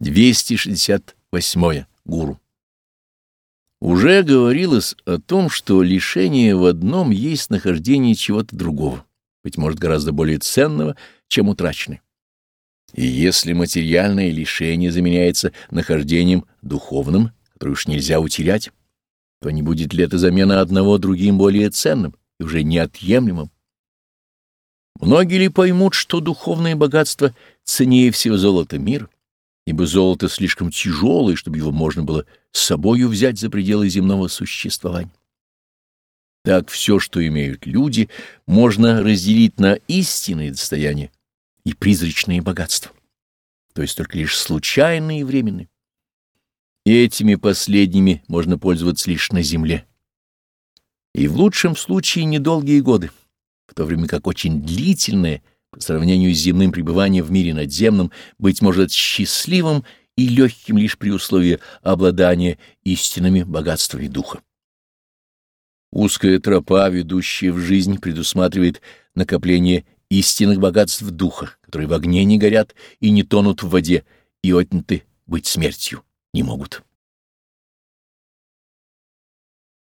268. Гуру. Уже говорилось о том, что лишение в одном есть нахождение чего-то другого, быть может, гораздо более ценного, чем утраченное. И если материальное лишение заменяется нахождением духовным, которое уж нельзя утерять, то не будет ли это замена одного другим более ценным и уже неотъемлемым? Многие ли поймут, что духовное богатство ценнее всего золота мира? Ибо золото слишком тяжелое, чтобы его можно было с собою взять за пределы земного существования. Так все, что имеют люди, можно разделить на истинные достояния и призрачные богатства, то есть только лишь случайные и временные. И этими последними можно пользоваться лишь на земле. И в лучшем случае недолгие годы, в то время как очень длительное — по сравнению с земным пребыванием в мире надземном, быть может счастливым и легким лишь при условии обладания истинными богатствами духа. Узкая тропа, ведущая в жизнь, предусматривает накопление истинных богатств духа, которые в огне не горят и не тонут в воде, и отняты быть смертью не могут.